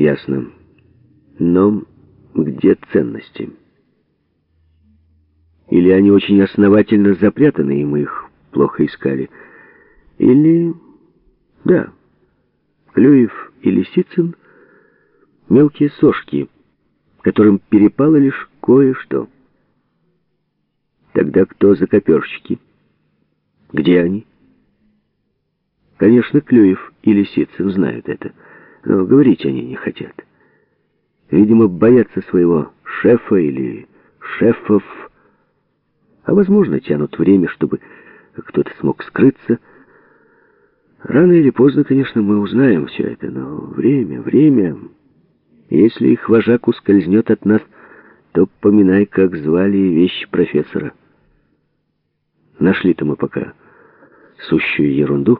Ясно. Но где ценности? Или они очень основательно запрятаны, и мы их плохо искали? Или... Да, Клюев и Лисицын — мелкие сошки, которым перепало лишь кое-что. Тогда кто закоперщики? Где они? Конечно, Клюев и Лисицын знают это, но говорить они не хотят. Видимо, боятся своего шефа или шефов, а, возможно, тянут время, чтобы кто-то смог скрыться. Рано или поздно, конечно, мы узнаем все это, но время, время... Если их вожак ускользнет от нас, то поминай, как звали вещи профессора. Нашли-то мы пока сущую ерунду.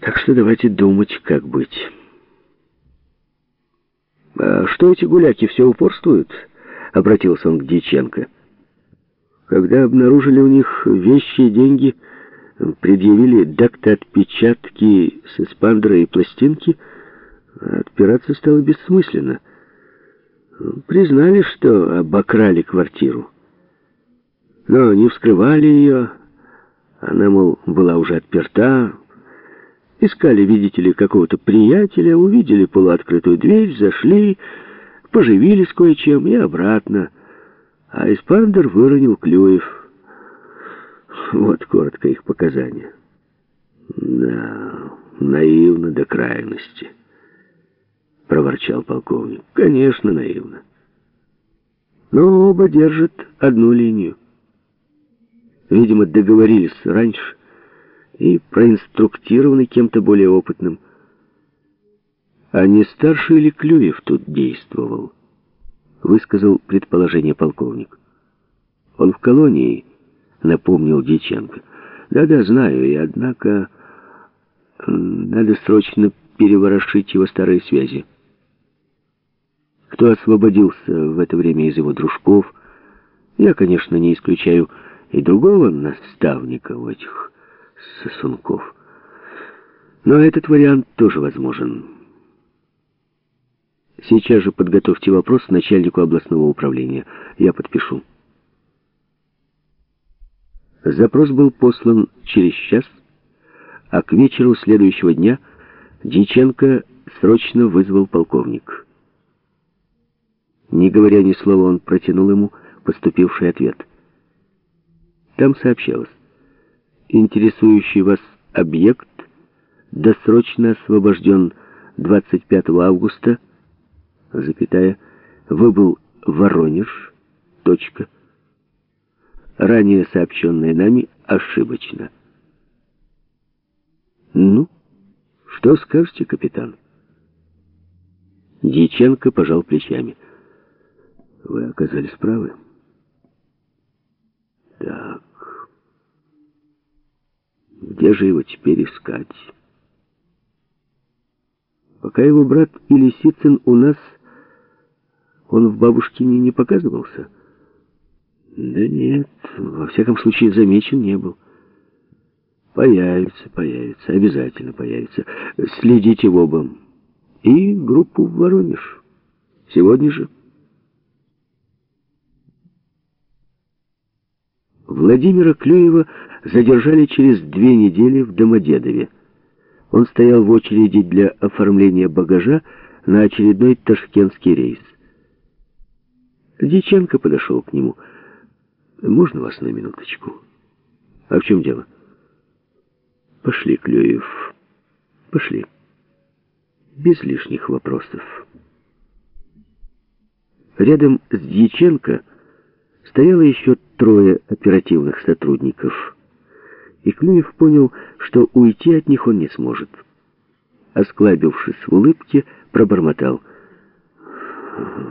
Так что давайте думать, как быть. «А что эти гуляки все упорствуют?» — обратился он к Дьяченко. «Когда обнаружили у них вещи и деньги, предъявили дактоотпечатки с эспандера и пластинки, отпираться стало бессмысленно. Признали, что обокрали квартиру. Но не вскрывали ее. Она, мол, была уже отперта, Искали, видите ли, какого-то приятеля, увидели полуоткрытую дверь, зашли, поживились кое-чем и обратно. А Испандер выронил Клюев. Вот коротко их показания. Да, наивно до крайности, проворчал полковник. Конечно, наивно. Но оба держат одну линию. Видимо, договорились раньше, и проинструктированы кем-то более опытным. А не старший ли Клюев тут действовал? Высказал предположение полковник. Он в колонии, напомнил Дьяченко. Да-да, знаю, и однако надо срочно переворошить его старые связи. Кто освободился в это время из его дружков? Я, конечно, не исключаю и другого наставника в этих сосунков. Но этот вариант тоже возможен. Сейчас же подготовьте вопрос начальнику областного управления. Я подпишу. Запрос был послан через час, а к вечеру следующего дня Дьяченко срочно вызвал полковник. Не говоря ни слова, он протянул ему поступивший ответ. Там сообщалось интересующий вас объект досрочно освобожден 25 августа, запятая, выбыл Воронеж, точка. Ранее сообщенное нами ошибочно. Ну, что скажете, капитан? Дьяченко пожал плечами. Вы оказались правы. Где же его теперь искать? Пока его брат Илисицын у нас, он в бабушкине не показывался? Да нет, во всяком случае замечен не был. Появится, появится, обязательно появится. Следите в оба. И группу в Воронеж. Сегодня же. Владимира Клюева задержали через две недели в Домодедове. Он стоял в очереди для оформления багажа на очередной ташкентский рейс. Дьяченко подошел к нему. «Можно вас на минуточку?» «А в чем дело?» «Пошли, Клюев, пошли. Без лишних вопросов». Рядом с Дьяченко стояло еще трое оперативных сотрудников – и Клюев понял, что уйти от них он не сможет. Осклабившись в улыбке, пробормотал.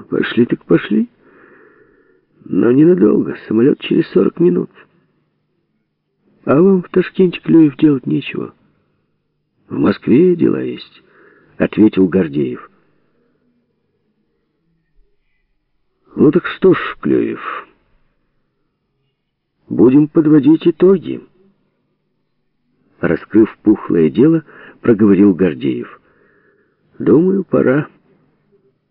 «Пошли так пошли. Но ненадолго, самолет через сорок минут. А вам в Ташкенте, Клюев, делать нечего. В Москве дела есть», — ответил Гордеев. «Ну так что ж, Клюев, будем подводить итоги». Раскрыв пухлое дело, проговорил Гордеев. Думаю, пора.